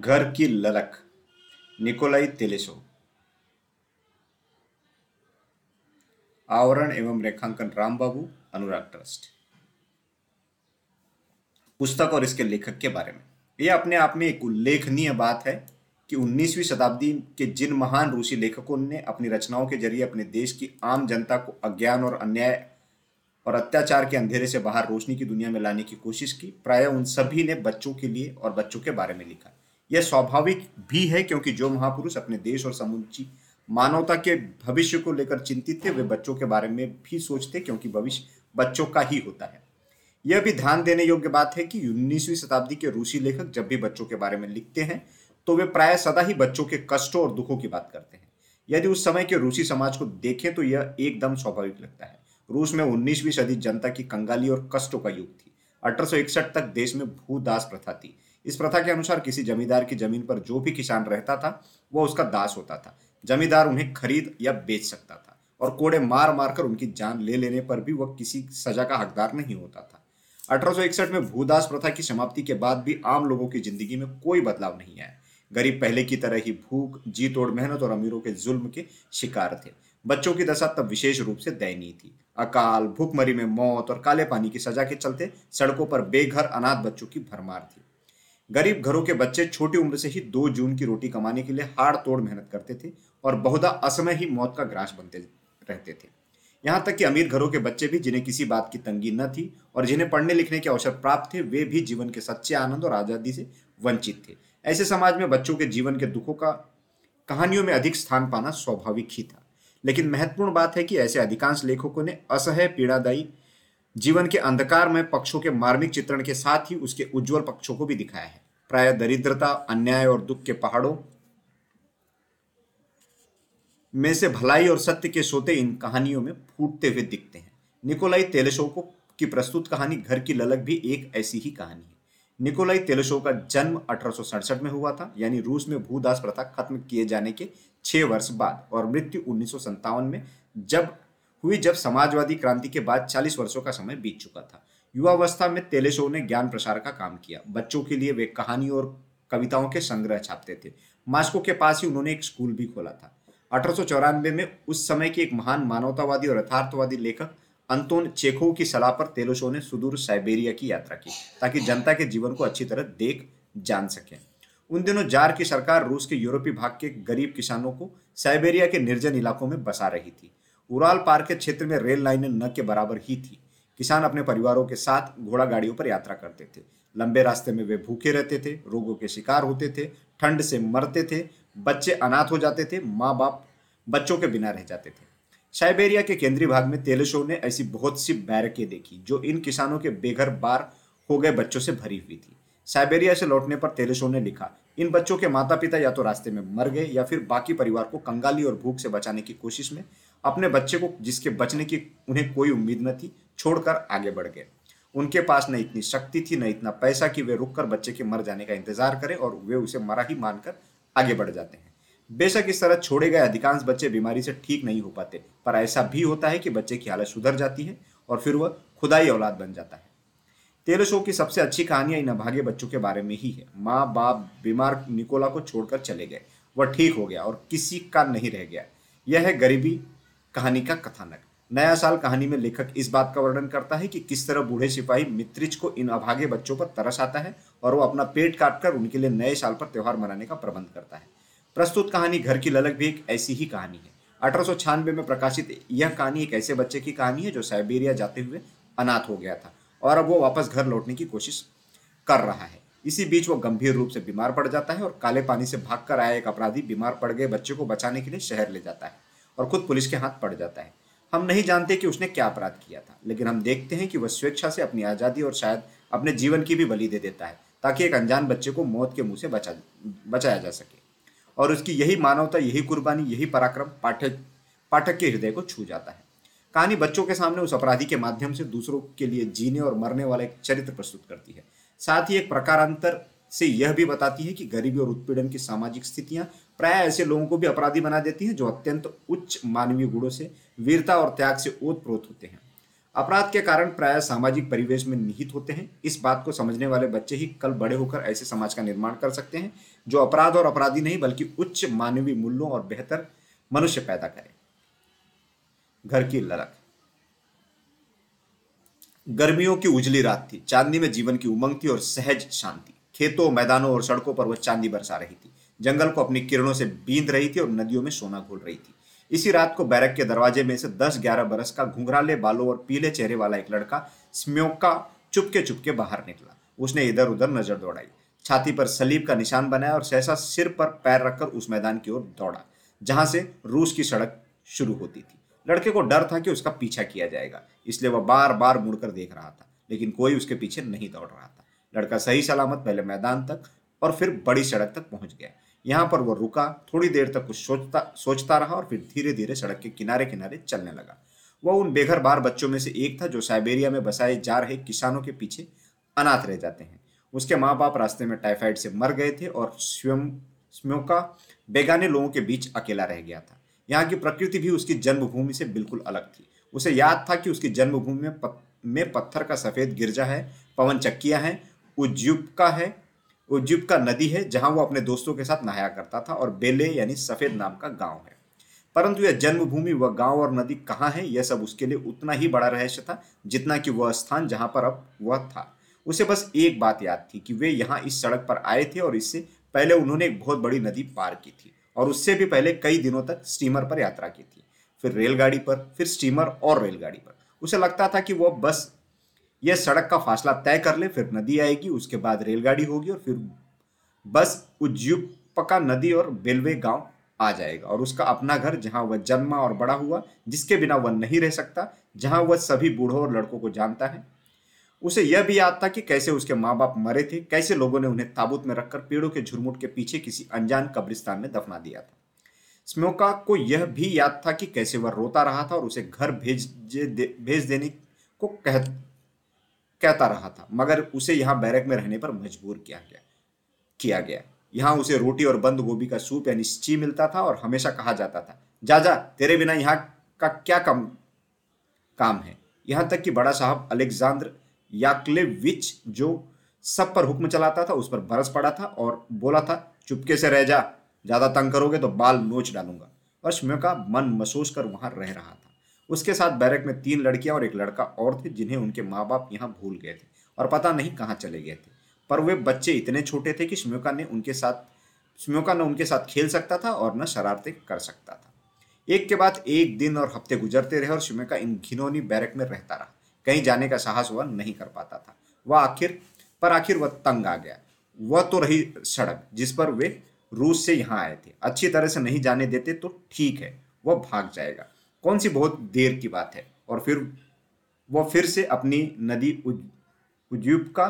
घर की ललक, निकोलाई तेलेसो। आवरण एवं रेखांकन राम बाबू अनुराग ट्रस्ट। पुस्तक और इसके लेखक के बारे में। यह अपने आप में एक उल्लेखनीय बात है कि 19वीं शताब्दी के जिन महान रूसी लेखकों ने अपनी रचनाओं के ज़रिए अपने देश की आम जनता को अज्ञान और अन्याय और अत्याचार के अंधेरे से बाहर रोशनी की दुनिया में लाने की कोशिश की, प्राय उन सभी ने बच्चों के लिए और बच्चों के बारे में लिखा। यह स्वाभाविक भी है क्योंकि जो महापुरुष अपने देश और समुची मानवता के भविष्य को लेकर चिंतित थे, वे बच्चों के बारे में भी सोचते क्योंकि भविष्य बच्चों का ही होता है। यह भी ध्यान देने योग्य बात है कि उन्नीसवीं शताब्दी के रूसी लेखक जब भी बच्चों के बारे में लिखते हैं तो वे प्राय सदा ही बच्चों के कष्टों और दुखों की बात करते हैं। यदि उस समय के रूसी समाज को देखें तो यह एकदम स्वाभाविक लगता है। रूस में उन्नीसवीं सदी जनता की कंगाली और कष्टों का युग थी। अठारह सौ इकसठ तक देश में भूदास प्रथा थी। इस प्रथा के अनुसार किसी जमींदार की ज़मीन पर जो भी किसान रहता था वह उसका दास होता था। जमींदार उन्हें खरीद या बेच सकता था और कोड़े मार मार कर उनकी जान ले लेने पर भी वह किसी सजा का हकदार नहीं होता था। अठारह सौ इकसठ में भूदास प्रथा की समाप्ति के बाद भी आम लोगों की ज़िंदगी में कोई बदलाव नहीं आया। गरीब पहले की तरह ही भूख जी तोड़ मेहनत और अमीरों के जुल्म के शिकार थे। बच्चों की दशा तब विशेष रूप से दयनीय थी। अकाल, भूखमरी में मौत और काले पानी की सजा के चलते सड़कों पर बेघर, अनाथ बच्चों की भरमार थी। गरीब घरों के बच्चे छोटी उम्र से ही दो जून की रोटी कमाने के लिए हाड़ तोड़ मेहनत करते थे और बहुधा असमय ही मौत का ग्रास बनते रहते थे। यहाँ तक कि अमीर घरों के बच्चे भी जिन्हें किसी बात की तंगी न थी और जिन्हें पढ़ने लिखने के अवसर प्राप्त थे, वे भी जीवन के सच्चे आनंद और आज़ादी से वंचित थे। ऐसे समाज में बच्चों के जीवन के दुखों का कहानियों में अधिक स्थान पाना स्वाभाविक ही था। लेकिन महत्वपूर्ण बात है कि ऐसे अधिकांश लेखकों ने असह्य, पीड़ादायी, जीवन के अंधकार में पक्षों के मार्मिक चित्रण के साथ ही उसके उज्जवल पक्षों को भी दिखाया है। प्राय दरिद्रता, अन्याय और दुख के पहाड़ों में से भलाई और सत्य के सोते इन कहानियों में फूटते हुए दिखते हैं। निकोलाई तेलेशोको की प्रस्तुत कहानी घर की ललक भी एक ऐसी ही कहानी है। निकोलाई तेलेशो का जन्म अठारह में हुआ था, यानी रूस में भूदास प्रथा खत्म किए जाने के छह वर्ष बाद और मृत्यु उन्नीस सौ सत्तावन में जब हुई जब समाजवादी क्रांति के बाद 40 वर्षों का समय बीत चुका था। युवावस्था में तेलेशो ने ज्ञान प्रसार का काम किया। बच्चों के लिए वे कहानी और कविताओं के संग्रह छापते थे। मास्को के पास ही उन्होंने एक स्कूल भी खोला था। अठारह सौ चौरानवे में उस समय के एक महान मानवतावादी और यथार्थवादी लेखक अंतोन चेखो की सलाह पर तेलोशो ने सुदूर साइबेरिया की यात्रा की, ताकि जनता के जीवन को अच्छी तरह देख, जान सके। उन दिनों जार की सरकार रूस के यूरोपीय भाग के गरीब किसानों को साइबेरिया के निर्जन इलाकों में बसा रही थी। उराल पार के क्षेत्र में रेल लाइनें न के बराबर ही थी। किसान अपने परिवारों के साथ घोड़ा गाड़ियों पर यात्रा करते थे। लंबे रास्ते में वे भूखे रहते थे, रोगों के शिकार होते थे, ठंड से मरते थे, बच्चे अनाथ हो जाते थे माँ बाप बच्चों के बिना रह जाते थे। साइबेरिया के केंद्रीय भाग में तेलशो ने ऐसी बहुत सी बैरकें देखी, जो इन किसानों के बेघर बार हो गए बच्चों से भरी हुई थी। साइबेरिया से लौटने पर तेलशो ने लिखा, इन बच्चों के माता पिता या तो रास्ते में मर गए या फिर बाकी परिवार को कंगाली और भूख से बचाने की कोशिश में अपने बच्चे को, जिसके बचने की उन्हें कोई उम्मीद न थी, छोड़कर आगे बढ़ गए। उनके पास न इतनी शक्ति थी, न इतना पैसा कि वे रुककर बच्चे के मर जाने का इंतज़ार करें और वे उसे मरा ही मानकर आगे बढ़ जाते हैं। बेशक इस तरह छोड़े गए अधिकांश बच्चे बीमारी से ठीक नहीं हो पाते, पर ऐसा भी होता है कि बच्चे की हालत सुधर जाती है और फिर वह खुदाई औलाद बन जाता है। तेरह शो की सबसे अच्छी कहानियाँ इन अभागे बच्चों के बारे में ही है। माँ बाप बीमार निकोला को छोड़कर चले गए। वह ठीक हो गया और किसी का नहीं रह गया। यह है गरीबी कहानी का कथानक। नया साल कहानी में लेखक इस बात का वर्णन करता है कि किस तरह बूढ़े सिपाही मित्रिच को इन अभागे बच्चों पर तरस आता है और वो अपना पेट काटकर उनके लिए नए साल पर त्यौहार मनाने का प्रबंध करता है। प्रस्तुत कहानी घर की ललक भी एक ऐसी ही कहानी है। अठारह सौ छियानबे में प्रकाशित यह कहानी एक ऐसे बच्चे की कहानी है जो साइबेरिया जाते हुए अनाथ हो गया था और अब वो वापस घर लौटने की कोशिश कर रहा है। इसी बीच वो गंभीर रूप से बीमार पड़ जाता है और काले पानी से भागकर आया एक अपराधी बीमार पड़ गए बच्चे को बचाने के लिए शहर ले जाता है। और खुद पुलिस के हाथ पड़ जाता है। हम नहीं जानते कि उसने क्या अपराध किया था, लेकिन हम देखते हैं कि वह स्वेच्छा से अपनी आज़ादी और शायद अपने जीवन की भी बलि दे देता है, ताकि एक अनजान बच्चे को मौत के मुँह से बचा, बचाया जा सके। और उसकी यही मानवता, यही कुर्बानी, यही पराक्रम पाठक पाठक के हृदय को छू जाता है। कहानी बच्चों के सामने उस अपराधी के माध्यम से दूसरों के लिए जीने और मरने वाला एक चरित्र प्रस्तुत करती है। साथ ही एक प्रकारांतर से यह भी बताती है कि गरीबी और उत्पीड़न की सामाजिक स्थितियाँ प्राय ऐसे लोगों को भी अपराधी बना देती हैं जो अत्यंत उच्च मानवीय गुणों से वीरता और त्याग से ओत प्रोत होते हैं। अपराध के कारण प्राय सामाजिक परिवेश में निहित होते हैं। इस बात को समझने वाले बच्चे ही कल बड़े होकर ऐसे समाज का निर्माण कर सकते हैं, जो अपराध और अपराधी नहीं, बल्कि उच्च मानवीय मूल्यों और बेहतर मनुष्य पैदा करे। घर की लड़क गर्मियों की उजली रात थी। चांदी में जीवन की उमंग थी और सहज शांति। खेतों, मैदानों और सड़कों पर वह चांदी बरसा रही थी। जंगल को अपनी किरणों से बींद रही थी और नदियों में सोना घोल रही थी। इसी रात को बैरक के दरवाजे में से दस ग्यारह बरस का घुंघराले बालों और पीले चेहरे वाला एक लड़का स्म्योका चुपके चुपके बाहर निकला। उसने इधर उधर नज़र दौड़ाई। छाती पर सलीब का निशान बनाया और सहसा सिर पर पैर रखकर उस मैदान की ओर दौड़ा, जहाँ से रूस की सड़क शुरू होती थी। लड़के को डर था कि उसका पीछा किया जाएगा, इसलिए वह बार बार मुड़कर देख रहा था, लेकिन कोई उसके पीछे नहीं दौड़ रहा था। लड़का सही सलामत पहले मैदान तक और फिर बड़ी सड़क तक पहुँच गया। यहाँ पर वो रुका, थोड़ी देर तक कुछ सोचता सोचता रहा और फिर धीरे धीरे सड़क के किनारे किनारे चलने लगा। वह उन बेघर बार बच्चों में से एक था जो साइबेरिया में बसाए जा रहे किसानों के पीछे अनाथ रह जाते हैं। उसके माँ बाप रास्ते में टाइफाइड से मर गए थे और स्वयं स्म्योका बेगाने लोगों के बीच अकेला रह गया था। यहाँ की प्रकृति भी उसकी जन्मभूमि से बिल्कुल अलग थी। उसे याद था कि उसकी जन्मभूमि में पत्थर का सफ़ेद गिरजा है, पवन चक्कियाँ हैं उज्जुपका है उज्जुपका नदी है, जहाँ वो अपने दोस्तों के साथ नहाया करता था, और बेले यानी सफ़ेद नाम का गाँव है। परंतु यह जन्मभूमि वह गाँव और नदी कहाँ है, यह सब उसके लिए उतना ही बड़ा रहस्य था, जितना कि वह स्थान जहाँ पर अब वह था। उसे बस एक बात याद थी कि वे यहाँ इस सड़क पर आए थे और इससे पहले उन्होंने एक बहुत बड़ी नदी पार की थी, और उससे भी पहले कई दिनों तक स्टीमर पर यात्रा की थी। फिर रेलगाड़ी पर, फिर स्टीमर और रेलगाड़ी पर। उसे लगता था कि वह बस यह सड़क का फासला तय कर ले, फिर नदी आएगी, उसके बाद रेलगाड़ी होगी और फिर बस उज्जुपका नदी और बेलवे गाँव आ जाएगा। और उसका अपना घर, जहाँ वह जन्मा और बड़ा हुआ, जिसके बिना वह नहीं रह सकता, जहाँ वह सभी बूढ़ों और लड़कों को जानता है। उसे यह भी याद था कि कैसे उसके माँ बाप मरे थे, कैसे लोगों ने उन्हें ताबूत में रखकर पेड़ों के झुरमुट के पीछे किसी अनजान कब्रिस्तान में दफना दिया था। स्मोका को यह भी याद था कि कैसे वह रोता रहा था और उसे घर भेज भेज देने को कह कहता रहा था, मगर उसे यहाँ बैरक में रहने पर मजबूर किया गया किया गया। यहाँ उसे रोटी और बंद गोभी का सूप यानी ची मिलता था और हमेशा कहा जाता था, जा जा, तेरे बिना यहाँ का क्या कम, काम है? यहाँ तक कि बड़ा साहब अलेक्जेंद्र याकलेविच जो सब पर हुक्म चलाता था, उस पर बरस पड़ा था और बोला था, चुपके से रह जा, ज़्यादा तंग करोगे तो बाल नोच डालूँगा। और का मन महसूस कर वहाँ रह रहा था। उसके साथ बैरक में तीन लड़कियाँ और एक लड़का और थे, जिन्हें उनके माँ बाप यहाँ भूल गए थे और पता नहीं कहाँ चले गए थे। पर वे बच्चे इतने छोटे थे कि स्म्योका ने उनके साथ स्म्योका न उनके साथ खेल सकता था और न शरारतें कर सकता था। एक के बाद एक दिन और हफ़्ते गुजरते रहे और स्म्योका इन घिनौनी बैरक में रहता रहा। कहीं जाने का साहस वह नहीं कर पाता था। वह आखिर, पर आखिर वह तंग आ गया। वह तो रही सड़क, जिस पर वे रूस से यहाँ आए थे। अच्छी तरह से नहीं जाने देते तो ठीक है, वह भाग जाएगा। कौन सी बहुत देर की बात है? और फिर वह फिर से अपनी नदी उज उज्यूब का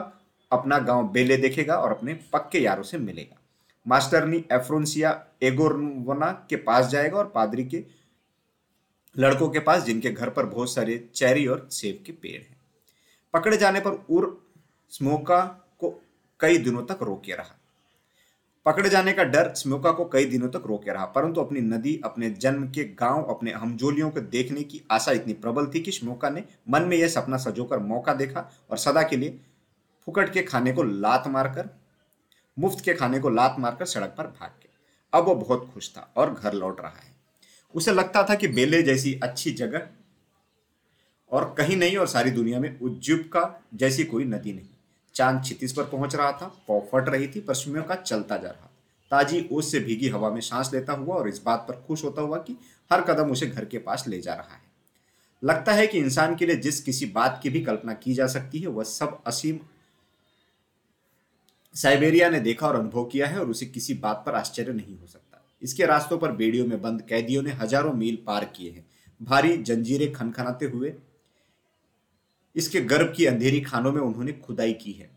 अपना गाँव बेले देखेगा और अपने पक्के यारों से मिलेगा। मास्टरनी एफ्रोन्सिया एगोरवना के पास जाएगा और पादरी के लड़कों के पास, जिनके घर पर बहुत सारे चेरी और सेब के पेड़ हैं। पकड़े जाने पर उर स्मोका को कई दिनों तक रोके रहा। पकड़े जाने का डर स्मोका को कई दिनों तक रोके रहा, परंतु अपनी नदी, अपने जन्म के गाँव, अपने हमजोलियों को देखने की आशा इतनी प्रबल थी कि स्मोका ने मन में यह सपना सजोकर मौका देखा और सदा के लिए फुकट के खाने को लात मारकर, मुफ़्त के खाने को लात मारकर सड़क पर भाग गया। अब वो बहुत खुश था और घर लौट रहा है। उसे लगता था कि बेले जैसी अच्छी जगह और कहीं नहीं और सारी दुनिया में उज्जुब का जैसी कोई नदी नहीं। चाँद छितीस पर पहुँच रहा था, पौ फट रही थी पश्चिमियों का चलता जा रहा। ताजी ओस से भीगी हवा में सांस लेता हुआ और इस बात पर खुश होता हुआ कि हर कदम उसे घर के पास ले जा रहा है। लगता है कि इंसान के लिए जिस किसी बात की भी कल्पना की जा सकती है, वह सब असीम साइबेरिया ने देखा और अनुभव किया है और उसे किसी बात पर आश्चर्य नहीं हो सकता। इसके रास्तों पर बेड़ियों में बंद कैदियों ने हज़ारों मील पार किए हैं। भारी जंजीरें खनखनाते हुए इसके गर्भ की अंधेरी खानों में उन्होंने खुदाई की है।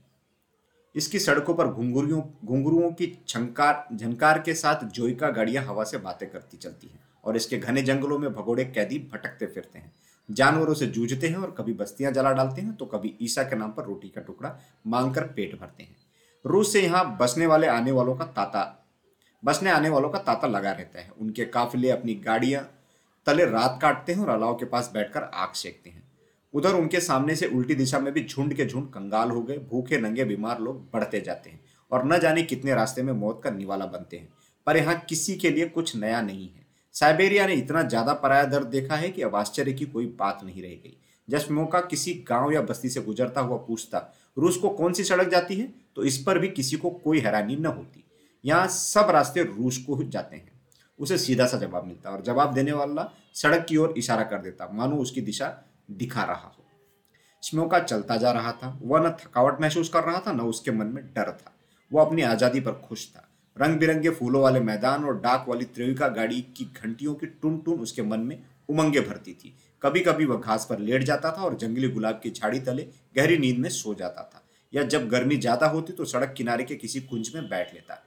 इसकी सड़कों पर घुंगुरियों घुंगरुओं की छंकार झनकार के साथ जोइका गाड़ियाँ हवा से बातें करती चलती हैं और इसके घने जंगलों में भगोड़े कैदी भटकते फिरते हैं। जानवरों से जूझते हैं और कभी बस्तियाँ जला डालते हैं तो कभी ईसा के नाम पर रोटी का टुकड़ा मांगकर पेट भरते हैं। रूस से यहाँ बसने वाले आने वालों का ताता, बसने आने वालों का तांता लगा रहता है। उनके काफिले अपनी गाड़ियाँ तले रात काटते हैं और अलाव के पास बैठकर आग सेकते हैं। उधर उनके सामने से उल्टी दिशा में भी झुंड के झुंड कंगाल हो गए। भूखे, नंगे, बीमार लोग बढ़ते जाते हैं और न जाने कितने रास्ते में मौत का निवाला बनते हैं। पर यहाँ किसी के लिए कुछ नया नहीं है। साइबेरिया ने इतना ज़्यादा पराया दर्द देखा है कि अब आश्चर्य की कोई बात नहीं रह गई। जश्मोका किसी गाँव या बस्ती से गुजरता हुआ पूछता, रूस को कौन सी सड़क जाती है? तो इस पर भी किसी को कोई हैरानी न होती। यहाँ सब रास्ते रूस को जाते हैं। उसे सीधा सा जवाब मिलता और जवाब देने वाला सड़क की ओर इशारा कर देता, मानो उसकी दिशा दिखा रहा हो। स्मोका चलता जा रहा था। वह न थकावट महसूस कर रहा था, न उसके मन में डर था। वह अपनी आज़ादी पर खुश था। रंग बिरंगे फूलों वाले मैदान और डाक वाली त्रिविका गाड़ी की घंटियों की टुन टुन उसके मन में उमंगे भरती थी। कभी कभी वह घास पर लेट जाता था और जंगली गुलाब की झाड़ी तले गहरी नींद में सो जाता था। या जब गर्मी ज़्यादा होती तो सड़क किनारे के किसी कुंज में बैठ लेता।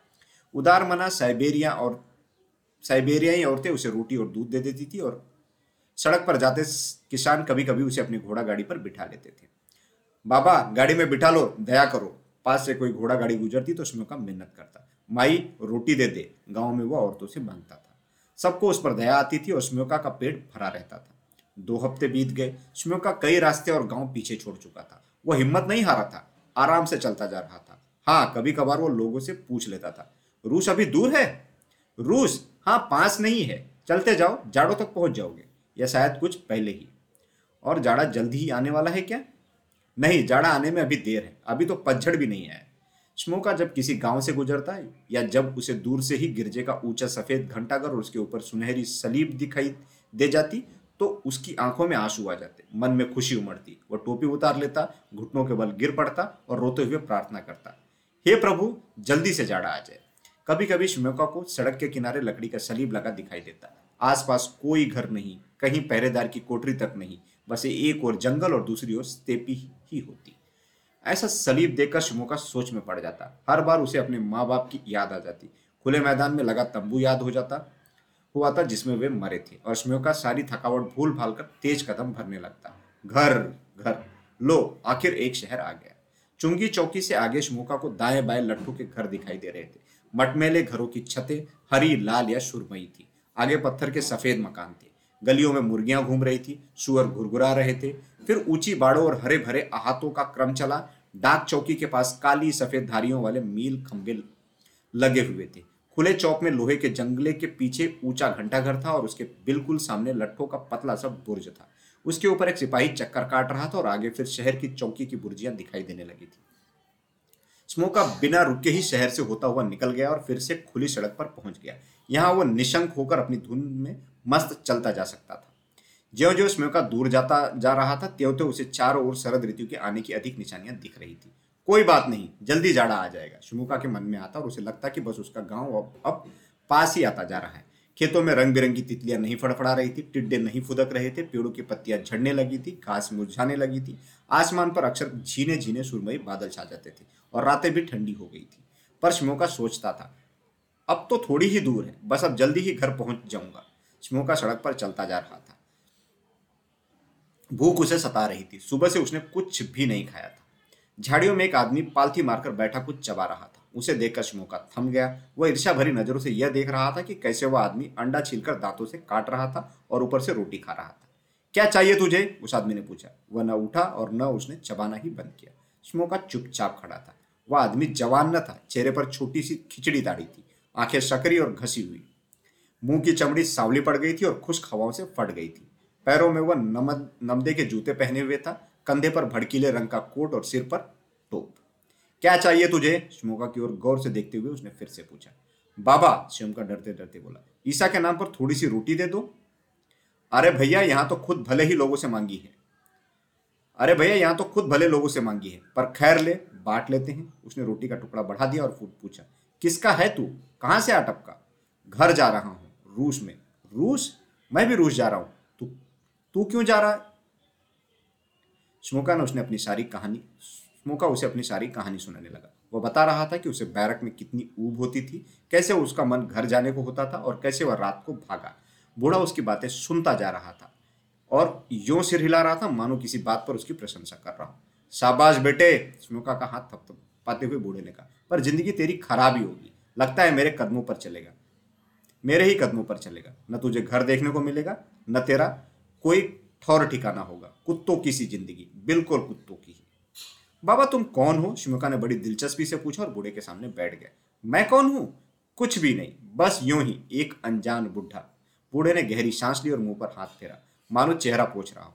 उदार मना साइबेरिया और साइबेरियाई औरतें उसे रोटी और दूध दे देती थी और सड़क पर जाते किसान कभी कभी उसे अपनी घोड़ा गाड़ी पर बिठा लेते थे। बाबा, गाड़ी में बिठा लो, दया करो। पास से कोई घोड़ा गाड़ी गुजरती तो उसमें का मिन्नत करता। माई, रोटी दे दे। गाँव में वो औरतों से माँगता था। सबको उस पर दया आती थी और स्म्योका का पेट भरा रहता था। दो हफ़्ते बीत गए। स्म्योका कई रास्ते और गाँव पीछे छोड़ चुका था। वो हिम्मत नहीं हारा था। आराम से चलता जा रहा था। हाँ कभी कभार वो लोगों से पूछ लेता था, रूस अभी दूर है? रूस? हाँ पास नहीं है। चलते जाओ। जाड़ों तक पहुँच जाओगे। या शायद कुछ पहले ही। और जाड़ा जल्दी ही आने वाला है क्या? नहीं, जाड़ा आने में अभी देर है। अभी तो पतझड़ भी नहीं आया। स्मोका जब किसी गाँव से गुजरता है या जब उसे दूर से ही गिरजे का ऊँचा सफ़ेद घंटाघर और उसके ऊपर सुनहरी सलीब दिखाई दे जाती तो उसकी आँखों में आँसू आ जाते। मन में खुशी उमड़ती। वह टोपी उतार लेता, घुटनों के बल गिर पड़ता और रोते हुए प्रार्थना करता, हे प्रभु, जल्दी से जाड़ा आ जाए। कभी कभी श्मोका को सड़क के किनारे लकड़ी का सलीब लगा दिखाई देता। आसपास कोई घर नहीं, कहीं पहरेदार की कोठरी तक नहीं, बस एक और जंगल और दूसरी ओर स्तेपी ही होती। ऐसा सलीब देखकर शिमोका सोच में पड़ जाता। हर बार उसे अपने माँ बाप की याद आ जाती। खुले मैदान में लगा तंबू याद हो जाता। हुआ था जिसमें वे मरे थे और शिमोका सारी थकावट भूल भाल कर तेज कदम भरने लगता। घर घर, लो, आखिर एक शहर आ गया। चुंगी चौकी से आगे शिमोका को दाएँ बाएँ लट्ठू के घर दिखाई दे रहे थे। मटमेले घरों की छतें हरी, लाल या सुरमई थी। आगे पत्थर के सफ़ेद मकान थे। गलियों में मुर्गियाँ घूम रही थी, सुअर घुरघुरा रहे थे। फिर ऊँची बाड़ों और हरे भरे अहातों का क्रम चला। डाक चौकी के पास काली सफ़ेद धारियों वाले मील खंबे लगे हुए थे। खुले चौक में लोहे के जंगले के पीछे ऊँचा घंटा घर था और उसके बिल्कुल सामने लट्ठों का पतला सा बुर्ज था। उसके ऊपर एक सिपाही चक्कर काट रहा था और आगे फिर शहर की चौकी की बुर्जियाँ दिखाई देने लगी थी। स्मोका बिना रुके ही शहर से होता हुआ निकल गया और फिर से खुली सड़क पर पहुँच गया। यहाँ वो निशंक होकर अपनी धुन में मस्त चलता जा सकता था। ज्यो ज्यो स्मोका दूर जाता, जा रहा था त्यों त्यों उसे चारों ओर शरद ऋतु के आने की अधिक निशानियाँ दिख रही थी। कोई बात नहीं, जल्दी जाड़ा आ जाएगा। शिमुका के मन में आता और उसे लगता कि बस उसका गाँव अब अब पास ही आता जा रहा है। खेतों में रंग बिरंगी तितलियाँ नहीं फड़फड़ा रही थी, टिड्डे नहीं फुदक रहे थे, पेड़ों की पत्तियाँ झड़ने लगी थी, घास मुरझाने लगी थी, आसमान पर अक्सर झीने झीने सुरमई बादल छा जाते थे और रातें भी ठंडी हो गई थी। पर शिमोका सोचता था, अब तो थोड़ी ही दूर है, बस अब जल्दी ही घर पहुँच जाऊँगा। शिमोका सड़क पर चलता जा रहा था। भूख उसे सता रही थी। सुबह से उसने कुछ भी नहीं खाया था। झाड़ियों में एक आदमी पालथी मारकर बैठा कुछ चबा रहा था। उसे देखकर शिमोका थम गया। वह ईर्षा भरी नज़रों से यह देख रहा था कि कैसे वह आदमी अंडा छीलकर दांतों से काट रहा था और ऊपर से रोटी खा रहा था। क्या चाहिए तुझे? उस आदमी ने पूछा। वह न उठा और न उसने चबाना ही बंद किया। शिमोका चुपचाप खड़ा था। वह आदमी जवान न था, चेहरे पर छोटी सी खिचड़ी दाढ़ी थी। आँखें सकरी और घसी हुई। मुँह की चमड़ी सावली पड़ गई थी और खुश्क हवाओं से फट गई थी। पैरों में वह नमद नमदे के जूते पहने हुए था, कंधे पर भड़कीले रंग का कोट और सिर पर टोप। क्या चाहिए तुझे? शिमोका की ओर गौर से देखते हुए उसने फिर से पूछा। बाबा शिमका डरते डरते बोला, ईसा के नाम पर थोड़ी सी रोटी दे दो। अरे भैया, यहाँ तो खुद भले ही लोगों से मांगी है। अरे भैया, यहाँ तो खुद भले लोगों से मांगी है, पर खैर ले, बांट लेते हैं। उसने रोटी का टुकड़ा बढ़ा दिया और फूट पूछा, किसका है तू? कहाँ से टपका घर जा रहा हूँ, रूस में। रूस? मैं भी रूस जा रहा हूँ। तू तू क्यों जा रहा है? स्मोका ने उसने अपनी सारी कहानी स्मोका उसे अपनी सारी कहानी सुनाने लगा। वह बता रहा था कि उसे बैरक में कितनी ऊब होती थी, कैसे उसका मन घर जाने को होता था और कैसे वह रात को भागा। बूढ़ा उसकी बातें सुनता जा रहा था और यो सिर हिला रहा था, मानो किसी बात पर उसकी प्रशंसा कर रहा हूँ। शाबाश बेटे स्मोका का हाथ थप थप पाते हुए बूढ़े ने कहा, पर ज़िंदगी तेरी खराब ही होगी। लगता है मेरे कदमों पर चलेगा। मेरे ही कदमों पर चलेगा। न तुझे घर देखने को मिलेगा, न तेरा कोई ठौर ठिकाना होगा। कुत्तों की सी ज़िंदगी, बिल्कुल कुत्तों की ही। बाबा तुम कौन हो? शिमुका ने बड़ी दिलचस्पी से पूछा और बूढ़े के सामने बैठ गया। मैं कौन हूँ? कुछ भी नहीं, बस यूँ ही एक अनजान बुढ़ा। बूढ़े ने गहरी सांस ली और मुँह पर हाथ फेरा। मानो चेहरा पोछ रहा हो।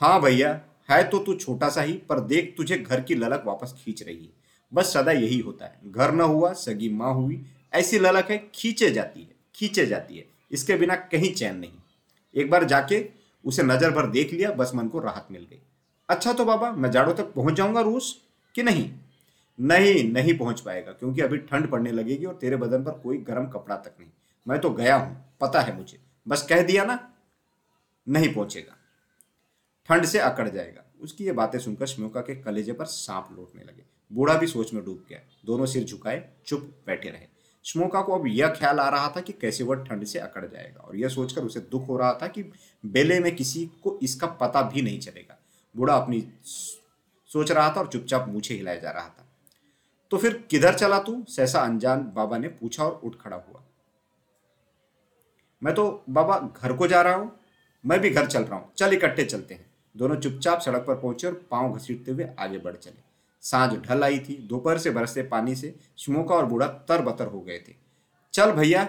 हाँ भैया, है तो तू छोटा सा ही, पर देख तुझे घर की ललक वापस खींच रही है। बस सदा यही होता है। घर न हुआ, सगी माँ हुई, ऐसी ललक है, खींचे जाती है, खींचे जाती है। इसके बिना कहीं चैन नहीं। एक बार जाके उसे नज़र भर देख लिया, बस मन को राहत मिल गई। अच्छा तो बाबा, मैं जाड़ों तक पहुँच जाऊँगा रूस, कि नहीं? नहीं नहीं पहुँच पाएगा, क्योंकि अभी ठंड पड़ने लगेगी और तेरे बदन पर कोई गर्म कपड़ा तक नहीं। मैं तो गया हूँ, पता है मुझे। बस कह दिया ना, नहीं पहुंचेगा। ठंड से अकड़ जाएगा। उसकी ये बातें सुनकर श्मोका के कलेजे पर सांप लौटने लगे। बूढ़ा भी सोच में डूब गया। दोनों सिर झुकाए, चुप बैठे रहे। श्मोका को अब यह ख्याल आ रहा था कि कैसे वह ठंड से अकड़ जाएगा, और यह सोचकर उसे दुख हो रहा था कि बेले में किसी को इसका पता भी नहीं चलेगा। बूढ़ा अपनी सोच रहा था और चुपचाप मूछे हिलाया जा रहा था। तो फिर किधर चला तू? सहसा अनजान बाबा ने पूछा और उठ खड़ा हुआ। मैं तो बाबा घर को जा रहा हूँ, मैं भी घर चल रहा हूँ। चल इकट्ठे चलते हैं। दोनों चुपचाप सड़क पर पहुँचे और पाँव घसीटते हुए आगे बढ़ चले। साँझ ढल आई थी। दोपहर से बरसते पानी से श्मोका और बूढ़ा तरबतर हो गए थे। चल भैया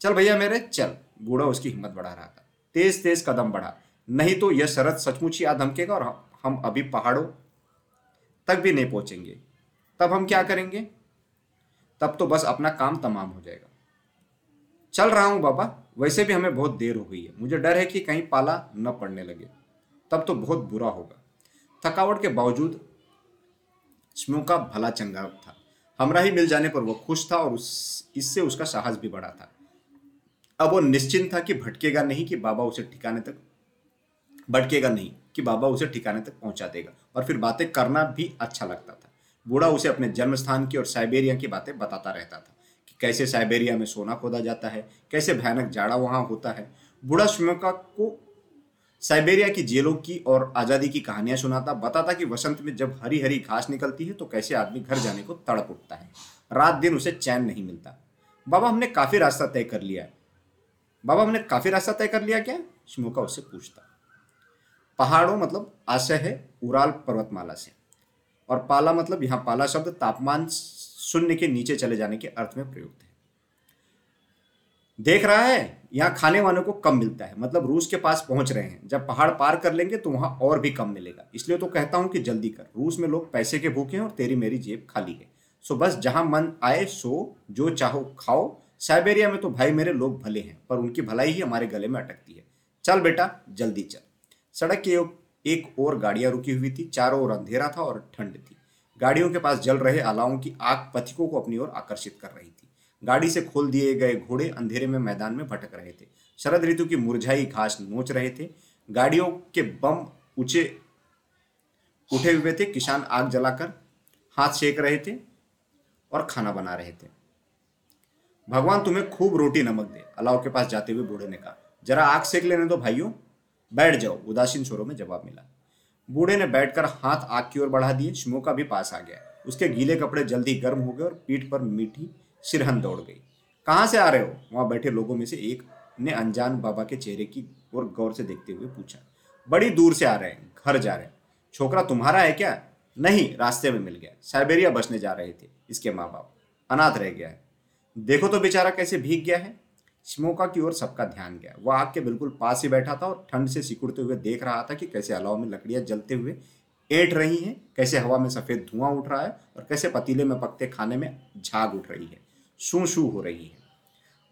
चल भैया मेरे, चल। बूढ़ा उसकी हिम्मत बढ़ा रहा था। तेज तेज कदम बढ़ा। नहीं तो यह शरद सचमुच ही आ धमकेगा और हम अभी पहाड़ों तक भी नहीं पहुँचेंगे। तब हम क्या करेंगे? तब तो बस अपना काम तमाम हो जाएगा। चल रहा हूँ बाबा, वैसे भी हमें बहुत देर हो गई है। मुझे डर है कि कहीं पाला न पड़ने लगे। तब तो बहुत बुरा होगा। थकावट के बावजूद स्मो का भला चंगा था। हमरा ही मिल जाने पर वह खुश था और उस, इससे उसका साहस भी बढ़ा था। अब वो निश्चिंत था कि भटकेगा नहीं कि बाबा उसे ठिकाने तक भटकेगा नहीं कि बाबा उसे ठिकाने तक पहुँचा देगा। और फिर बातें करना भी अच्छा लगता था। बूढ़ा उसे अपने जन्म स्थान की और साइबेरिया की बातें बताता रहता था कि कैसे साइबेरिया में सोना खोदा जाता है, कैसे भयानक जाड़ा वहाँ होता है। बूढ़ा श्रीमका को साइबेरिया की जेलों की और आज़ादी की कहानियाँ सुनाता, बताता कि वसंत में जब हरी हरी घास निकलती है तो कैसे आदमी घर जाने को तड़प उठता है। रात दिन उसे चैन नहीं मिलता। बाबा हमने काफ़ी रास्ता तय कर लिया बाबा हमने काफ़ी रास्ता तय कर लिया क्या? शिमोका उससे पूछता। पहाड़ों मतलब आशय है, उराल पर्वतमाला से। और पाला मतलब यहाँ पाला शब्द तापमान शून्य के नीचे चले जाने के अर्थ में प्रयुक्त है। देख रहा है, यहाँ खाने वालों को कम मिलता है मतलब रूस के पास पहुँच रहे हैं। जब पहाड़ पार कर लेंगे तो वहाँ और भी कम मिलेगा। इसलिए तो कहता हूँ कि जल्दी कर। रूस में लोग पैसे के भूखे हैं और तेरी मेरी जेब खाली है। सो बस जहाँ मन आए, सो जो चाहो खाओ। साइबेरिया में तो भाई मेरे लोग भले हैं, पर उनकी भलाई ही हमारे गले में अटकती है। चल बेटा, जल्दी चल। सड़क के एक और गाड़ियाँ रुकी हुई थी, चारों ओर अंधेरा था और ठंड थी। गाड़ियों के पास जल रहे अलावों की आग पथिकों को अपनी ओर आकर्षित कर रही थी। गाड़ी से खोल दिए गए घोड़े अंधेरे में मैदान में भटक रहे थे। शरद ऋतु की मुरझाई घास नोच रहे थे। गाड़ियों के बम ऊँचे उठे हुए थे। किसान आग जलाकर हाथ सेक रहे थे और खाना बना रहे थे। भगवान तुम्हें खूब रोटी नमक दे अलाव के पास जाते हुए बूढ़े ने कहा, जरा आग सेक लेने दो भाइयों। बैठ जाओ। उदासीन स्वरों में जवाब मिला। बूढ़े ने बैठकर हाथ आग की ओर बढ़ा दिए। शिमोका भी पास आ गया। उसके गीले कपड़े जल्दी गर्म हो गए और पीठ पर मीठी सिरहन दौड़ गई। कहाँ से आ रहे हो? वहाँ बैठे लोगों में से एक ने अनजान बाबा के चेहरे की ओर गौर से देखते हुए पूछा। बड़ी दूर से आ रहे हैं, घर जा रहे हैं। छोकरा तुम्हारा है क्या? नहीं, रास्ते में मिल गया। साइबेरिया बसने जा रहे थे। इसके माँ बाप अनाथ रह गया है। देखो तो बेचारा कैसे भीग गया है। स्मोका की ओर सबका ध्यान गया। वह आग के बिल्कुल पास ही बैठा था और ठंड से सिकुड़ते हुए देख रहा था कि कैसे अलाव में लकड़ियाँ जलते हुए एट रही हैं, कैसे हवा में सफ़ेद धुआँ उठ रहा है और कैसे पतीले में पकते खाने में झाग उठ रही है शू शू हो रही है।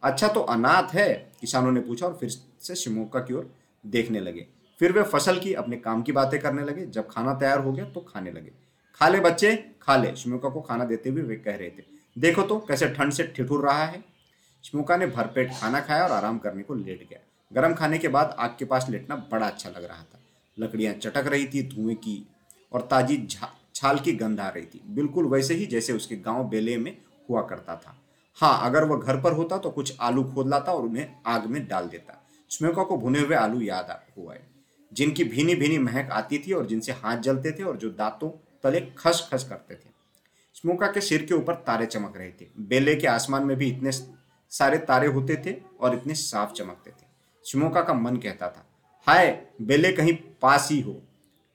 अच्छा तो अनाथ है, किसानों ने पूछा और फिर से शिमोका की ओर देखने लगे। फिर वे फ़सल की, अपने काम की बातें करने लगे। जब खाना तैयार हो गया तो खाने लगे। खा ले बच्चे, खा ले। शिमोका को खाना देते हुए वे कह रहे थे, देखो तो कैसे ठंड से ठिठुर रहा है। शिमोका ने भरपेट खाना खाया और आराम करने को लेट गया। गर्म खाने के बाद आग के पास लेटना बड़ा अच्छा लग रहा था। लकड़ियाँ चटक रही थी, धुएँ की और ताजी छाल की गंध आ रही थी। बिल्कुल वैसे ही जैसे उसके गाँव बेले में हुआ करता था। हाँ अगर वह घर पर होता तो कुछ आलू खोद लाता और उन्हें आग में डाल देता। स्मेका को भुने हुए आलू याद हुआ है। जिनकी भीनी भीनी महक आती थी और जिनसे हाथ जलते थे और जो दांतों तले खस खस करते थे। स्मोका के सिर के ऊपर तारे चमक रहे थे। बेले के आसमान में भी इतने सारे तारे होते थे और इतने साफ़ चमकते थे। शिमोका का मन कहता था, हाय, बेले कहीं पास ही हो।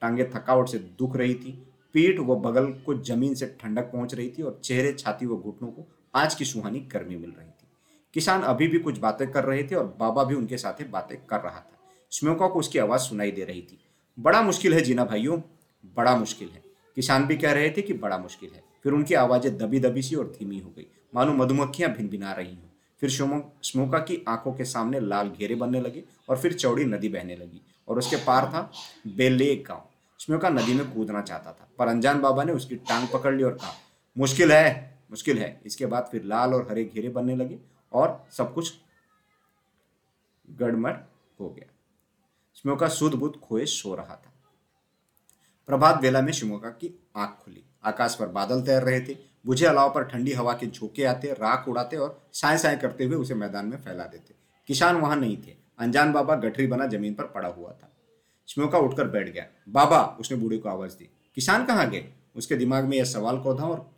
टांगे थकावट से दुख रही थी। पीठ व बगल को ज़मीन से ठंडक पहुँच रही थी और चेहरे, छाती व घुटनों को आज की सुहानी गर्मी मिल रही थी। किसान अभी भी कुछ बातें कर रहे थे और बाबा भी उनके साथ बातें कर रहा था। शिमोका को उसकी आवाज़ सुनाई दे रही थी, बड़ा मुश्किल है जीना भाइयों, बड़ा मुश्किल है। किसान भी कह रहे थे कि बड़ा मुश्किल है। फिर उनकी आवाज़ें दबी दबी सी और धीमी हो गई। मानो मधुमक्खियाँ भिन भिना रही हूँ। फिर स्मोका की आँखों के सामने लाल घेरे बनने लगे और फिर चौड़ी नदी बहने लगी और उसके पार था बेलेक गाँव। स्मोका नदी में कूदना चाहता था, पर अनजान बाबा ने उसकी टांग पकड़ ली और कहा, मुश्किल है मुश्किल है। इसके बाद फिर लाल और हरे घेरे बनने लगे और सब कुछ गड़मड़ हो गया। सुध बुद्ध खोए सो रहा था। प्रभात वेला में शिमोका की आँख खुली। आकाश पर बादल तैर रहे थे बुझे अलाव पर ठंडी हवा के झोंके आते, राख उड़ाते और साय साय करते हुए उसे मैदान में फैला देते। किसान वहाँ नहीं थे। अनजान बाबा गठरी बना ज़मीन पर पड़ा हुआ था। स्मोका उठकर बैठ गया। बाबा, उसने बूढ़े को आवाज़ दी। किसान कहाँ गए? उसके दिमाग में यह सवाल को था और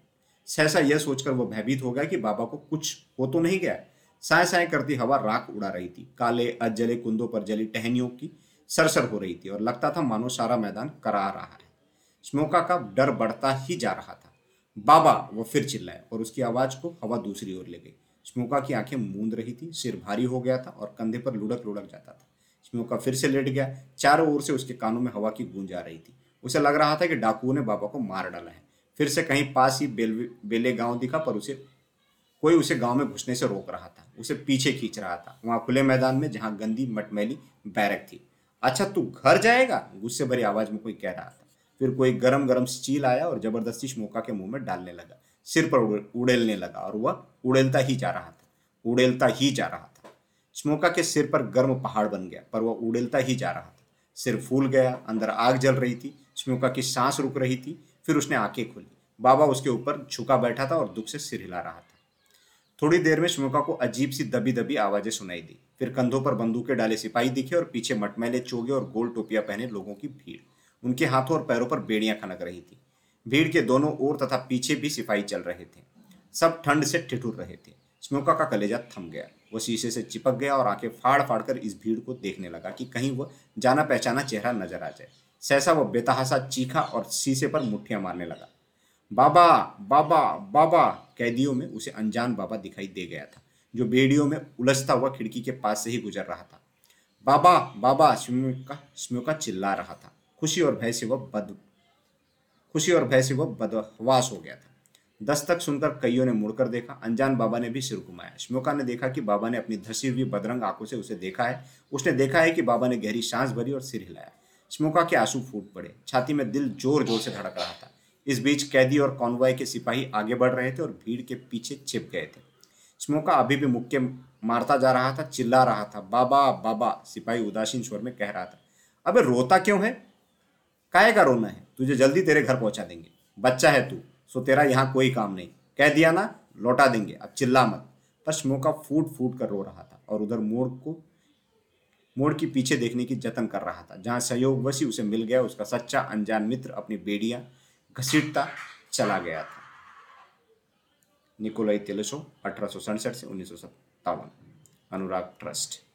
सहसा यह सोचकर वो भयभीत हो गया कि बाबा को कुछ हो तो नहीं गया। साय साय करती हवा राख उड़ा रही थी। काले, अजले कुंदों पर जली टहनियों की सरसर हो रही थी और लगता था मानो सारा मैदान करा रहा है। स्मोका का डर बढ़ता ही जा रहा था। बाबा, वो फिर चिल्लाए और उसकी आवाज़ को हवा दूसरी ओर ले गई। स्मोका की आँखें मूंद रही थी, सिर भारी हो गया था और कंधे पर लुढ़क लुढ़क जाता था। स्मोका फिर से लेट गया, चारों ओर से उसके कानों में हवा की गूंज आ रही थी। उसे लग रहा था कि डाकुओं ने बाबा को मार डाला है। फिर से कहीं पास ही बेल, बेले गाँव दिखा, पर उसे, कोई उसे गाँव में घुसने से रोक रहा था। उसे पीछे खींच रहा था, वहाँ खुले मैदान में जहाँ गंदी मटमैली बैरक थी। अच्छा तू घर जाएगा? गुस्से भरी आवाज़ में कोई कह रहा था। फिर कोई गरम गरम स्टील आया और ज़बरदस्ती शमोका के मुँह में डालने लगा। सिर पर उड़ेलने लगा और वह उड़ेलता ही जा रहा था, उड़ेलता ही जा रहा था। स्मोका के सिर पर गर्म पहाड़ बन गया, पर वह उड़ेलता ही जा रहा था। सिर फूल गया, अंदर आग जल रही थी स्मोका की सांस रुक रही थी, फिर उसने आँखें खोली। बाबा उसके ऊपर झुका बैठा था और दुख से सिर हिला रहा था। थोड़ी देर में स्मोका को अजीब सी दबी दबी आवाज़ें सुनाई दी। फिर कंधों पर बंदूकें डाले सिपाही दिखे और पीछे मटमैले चोगे और गोल टोपियाँ पहने लोगों की भीड़। उनके हाथों और पैरों पर बेड़ियाँ खनक रही थी। भीड़ के दोनों ओर तथा पीछे भी सिपाही चल रहे थे। सब ठंड से ठिठुर रहे थे। स्मोका का कलेजा थम गया। वो शीशे से चिपक गया और आँखें फाड़ फाड़ कर इस भीड़ को देखने लगा कि कहीं वह जाना पहचाना चेहरा नज़र आ जाए। सहसा वह बेतहासा चीखा और शीशे पर मुठ्ठियाँ मारने लगा। बाबा बाबा बाबा, कैदियों में उसे अनजान बाबा दिखाई दे गया था, जो बेड़ियों में उलझता हुआ खिड़की के पास से ही गुजर रहा था। बाबा बाबा, स्मोका स्मोका चिल्ला रहा था। खुशी और भय से वह बद, खुशी और भय से वह बदहवास हो गया था। दस्तक सुनकर कईयों ने मुड़कर देखा, अनजान बाबा ने भी सिर घुमाया। श्मोका ने देखा कि बाबा ने अपनी धसी हुई बदरंग आँखों से उसे देखा है। उसने देखा है कि बाबा ने गहरी सांस भरी और सिर हिलाया। श्मोका के आँसू फूट पड़े। छाती में दिल ज़ोर ज़ोर से धड़क रहा था। इस बीच कैदी और कॉन्वॉय के सिपाही आगे बढ़ रहे थे और भीड़ के पीछे छिप गए थे। स्मोका अभी भी मुक्के मारता जा रहा था, चिल्ला रहा था। बाबा बाबा, सिपाही उदासीन स्वर में कह रहा था। अबे रोता क्यों है? काय का रोना है तुझे जल्दी तेरे घर पहुँचा देंगे। बच्चा है तू, सो तेरा यहाँ कोई काम नहीं। कह दिया ना, लौटा देंगे। अब चिल्ला मत। पर स्मोका फूट फूट कर रो रहा था और उधर मोड़ को मोड़ की पीछे देखने की जतन कर रहा था। जहाँ सहयोगवशी उसे मिल गया, उसका सच्चा अनजान मित्र अपनी बेड़ियाँ घसीटता चला गया था। निकोलाई तेलसो अठारह से उन्नीस सौ सत्तावन। अनुराग ट्रस्ट।